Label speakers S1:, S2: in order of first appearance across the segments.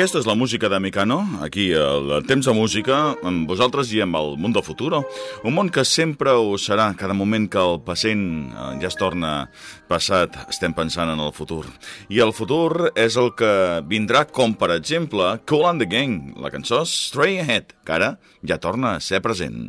S1: Aquesta és la música de Mecano, aquí al Temps de Música, amb vosaltres i amb el Mundo Futuro. Un món que sempre ho serà, cada moment que el passent eh, ja es torna passat, estem pensant en el futur. I el futur és el que vindrà com, per exemple, Cool and the Gang, la cançó Stray Ahead, que ara ja torna a ser present.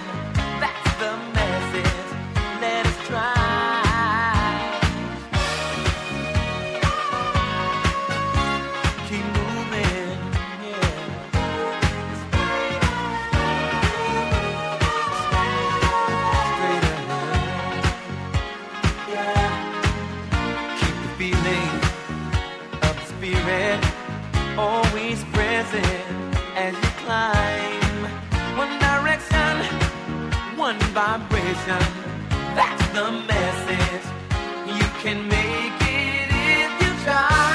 S2: One vibration. That's the message. You can make it if you try.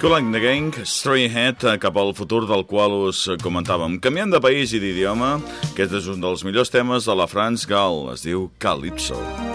S1: Cool and the Gang, Stray Ahead, eh, cap al futur del qual us comentàvem. Canviant de país i d'idioma, aquest és un dels millors temes de la France Gall, es diu Calypso.
S3: Il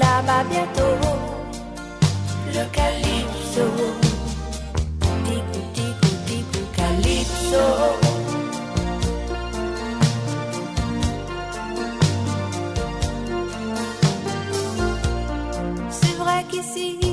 S3: là-bas bientôt. Le calypso, ticou ticou calypso. C'est vrai qu'ici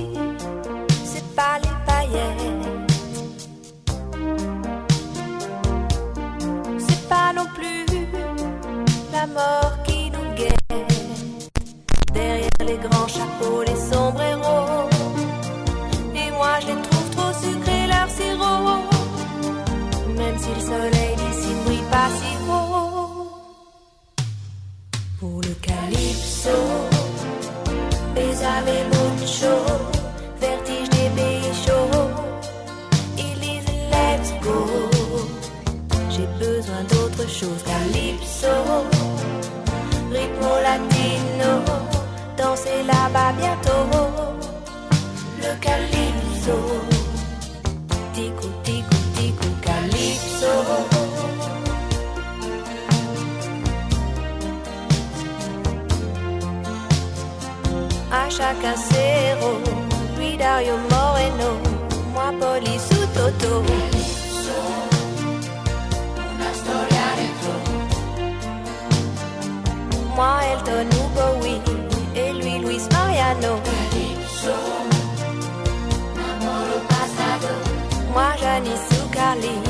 S3: J'ai besoin d'autre chose. Calypso, io moeno, moi poli su toto. una storia retro. Moi Elton Hugo oui, e lui Luis Mariano. Sono un amore passato. Moi Janice Zuccali.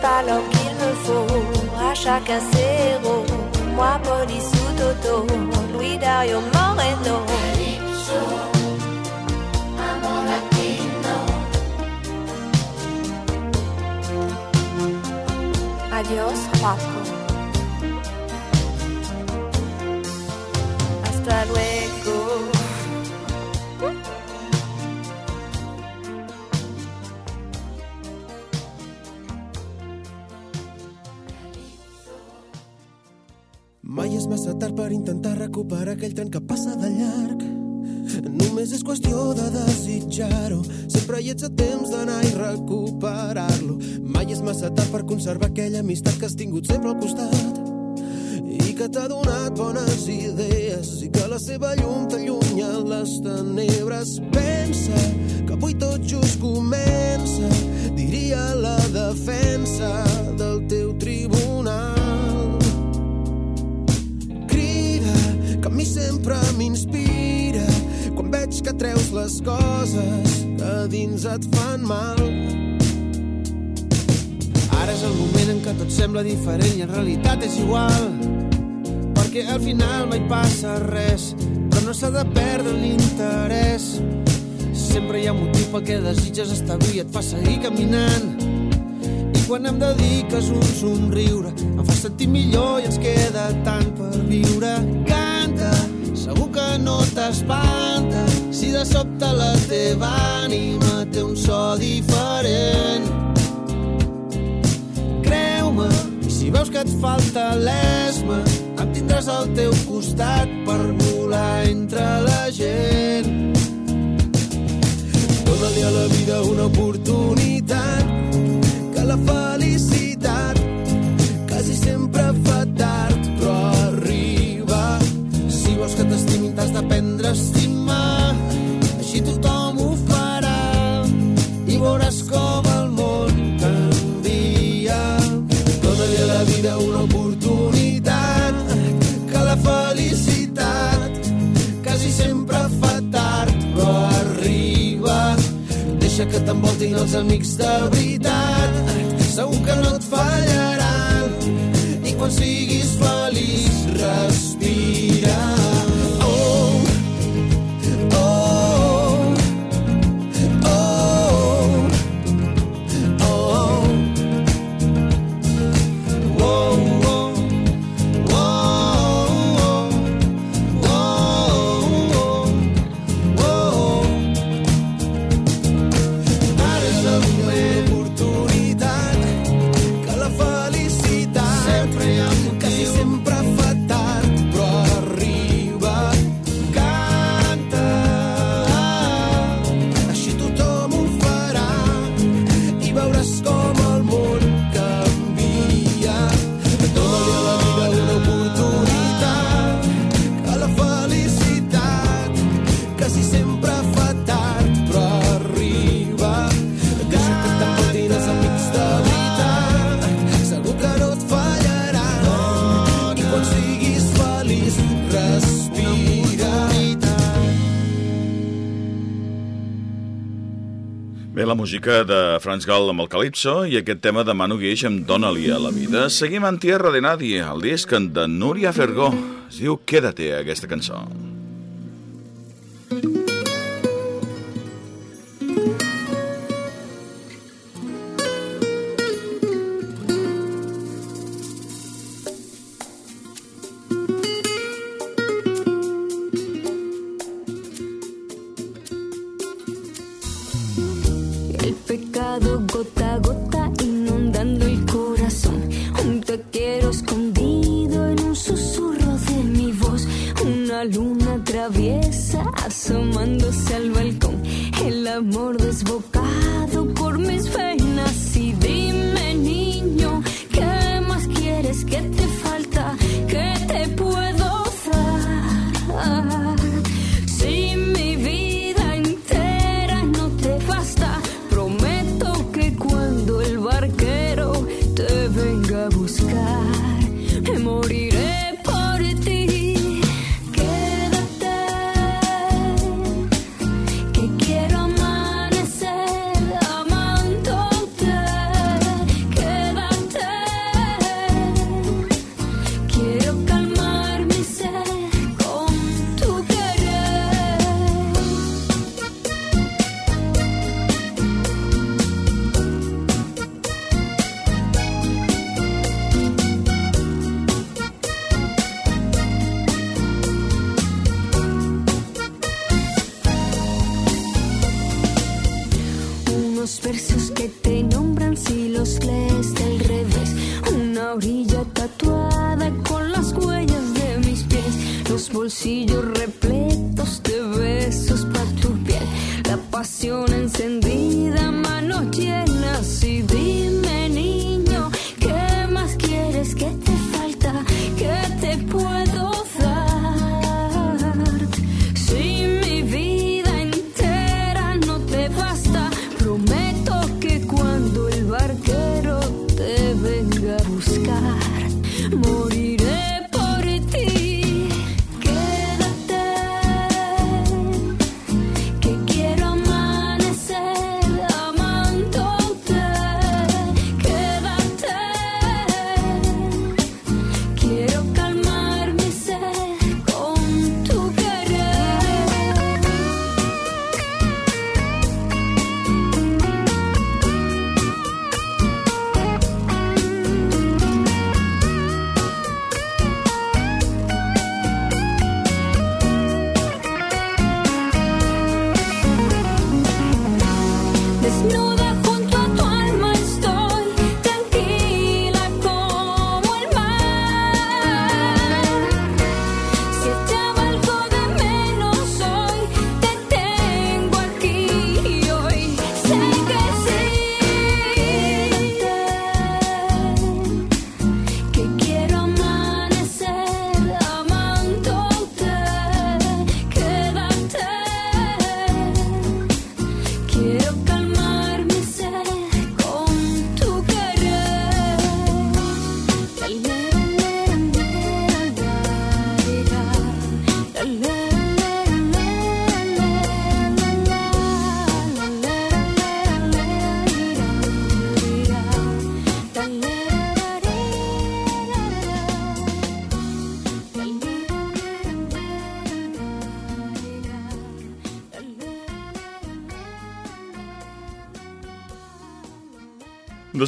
S3: Pas l'homme qu'il me faut, à chacun ses héros. Moi, police ou Toto, Louis Dario Moreno. Adios, Juaco.
S4: Conservar aquella amistat que has tingut sempre al costat i que t'ha donat bones idees i que la seva llum t'allunya les tenebres. Pensa que avui tot just comença, diria la defensa del teu tribunal crida que a mi sempre m'inspira quan veig que treus les coses que dins et fan mal. Ara és el moment en què tot sembla diferent i en realitat és igual perquè al final mai passa res però no s'ha de perdre l'interès sempre hi ha motiu pel que desitges estar viu i et fa seguir caminant i quan em dediques un somriure em fa sentir millor i ens queda tant per viure. Canta, segur que no t'espanta si de sobte la teva ànima té un so diferent. Veus que et falta l'esma, em tindràs al teu costat per volar entre la gent. Dóna-li a la vida una oportunitat que la felicitat quasi sempre fa tard, però arriba. Si vols que t'estimin, t'has d'aprendre a t'envoltin els
S5: música de Franz Gall amb el Calypso i aquest tema de Manu Guix amb Dóna-li a la vida. Seguim en Tierra de Nadie, el disc de Núria Fergó. Es diu Quédate, aquesta cançó.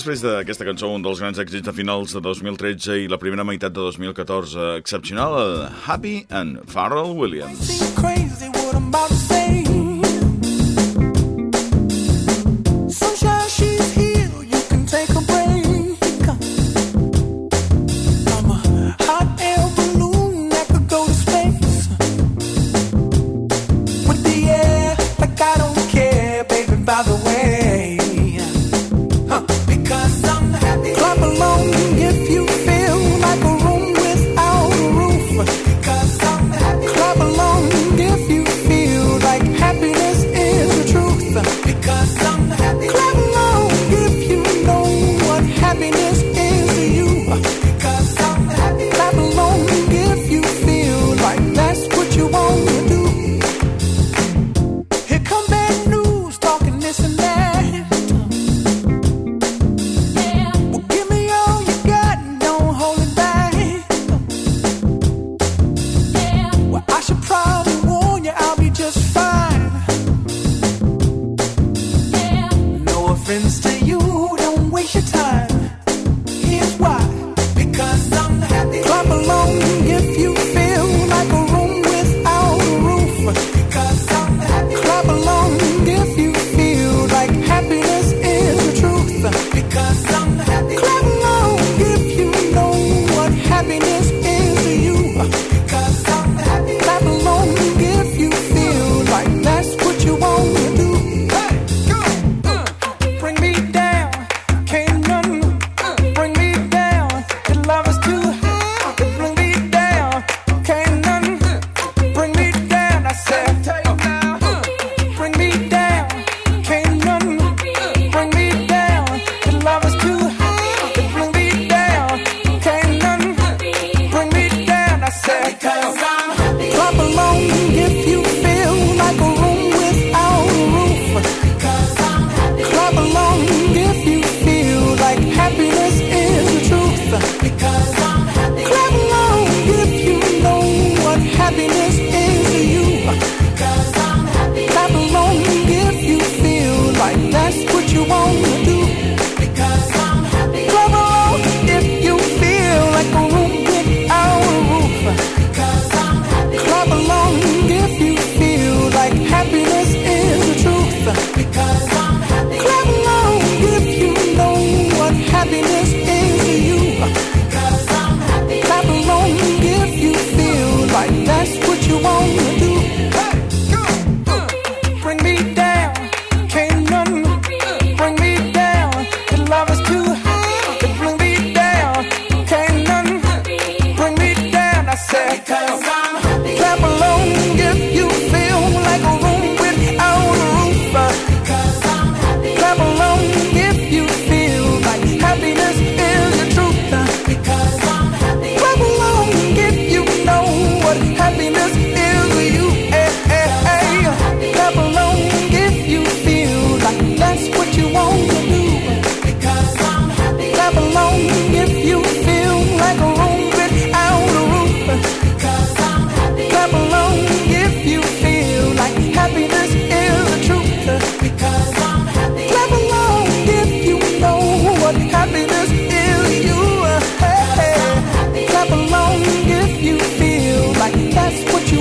S5: després d'aquesta cançó, un dels grans èxits de finals de 2013 i la primera meitat de 2014, excepcional, eh, Happy and Pharrell Williams.
S2: waste your time.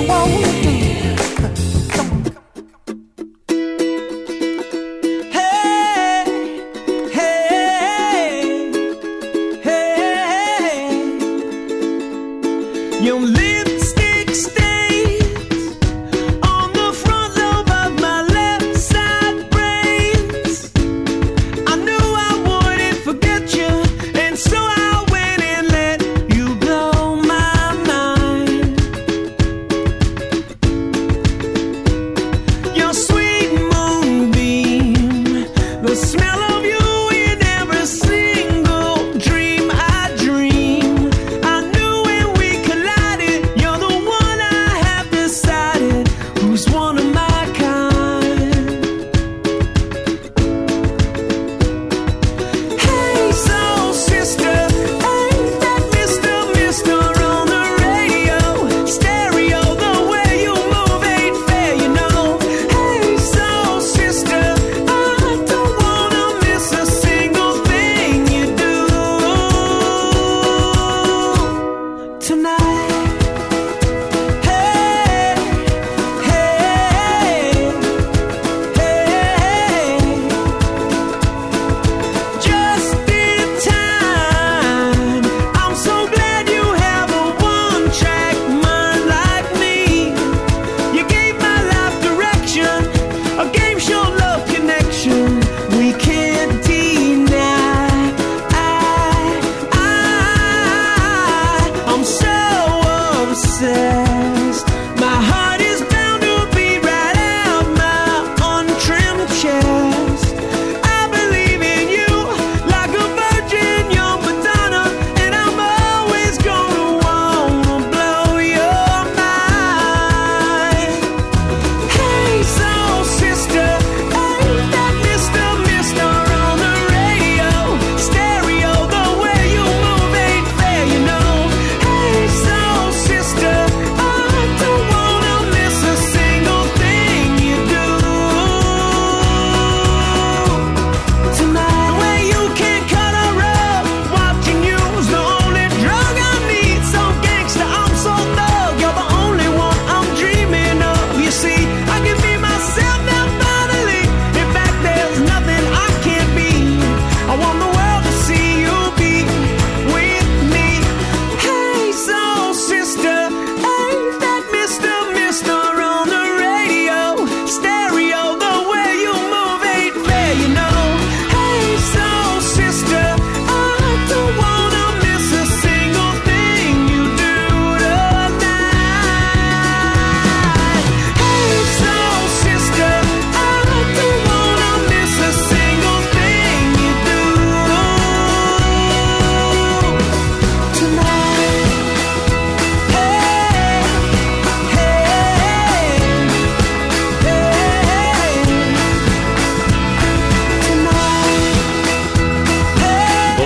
S2: won't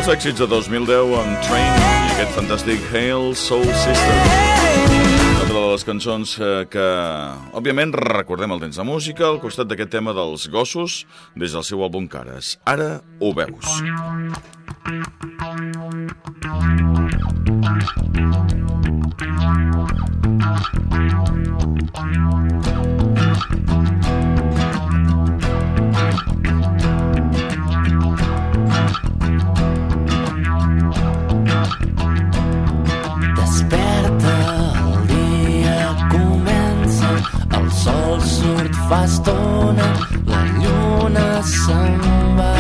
S5: Dos èxits de 2010 amb Train i aquest fantàstic Hail Soul Sister. Altra de les cançons eh, que, òbviament, recordem el temps de música al costat d'aquest tema dels gossos des del seu àlbum Cares. Ara ho veus.
S6: Desperta, sol surt fa estona, la lluna se'n va.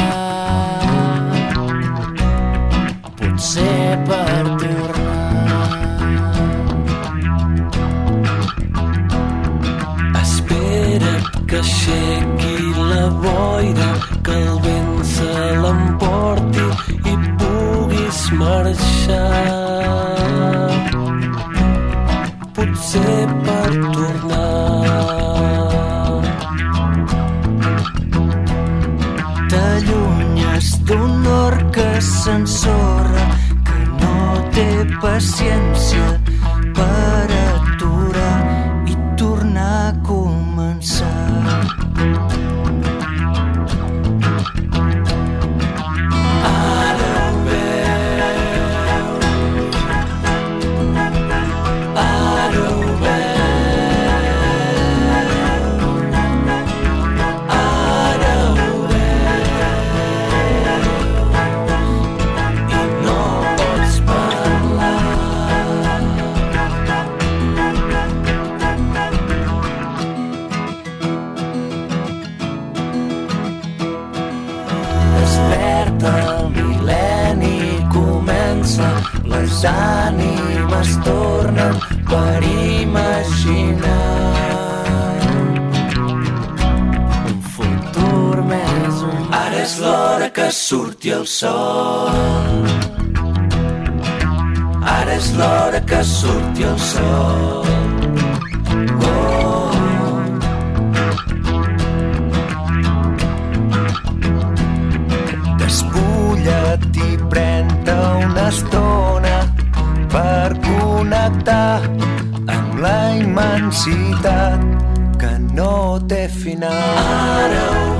S6: Potser per tornar. Espera't que aixequi la boira, que el vent se l'emporti i puguis marxar potser surti el sol. Ara és l'hora que surti el sol. Oh. Despulla't i pren-te una estona per connectar amb la immensitat que no té final. Ara ho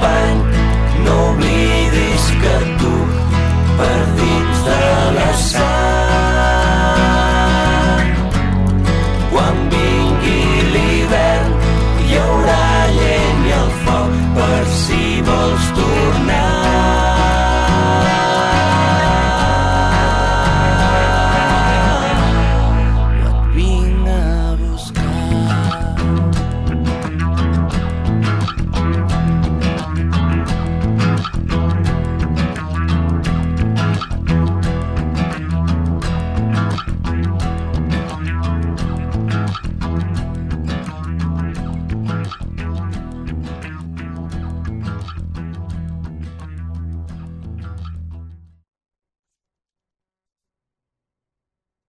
S6: pan noble.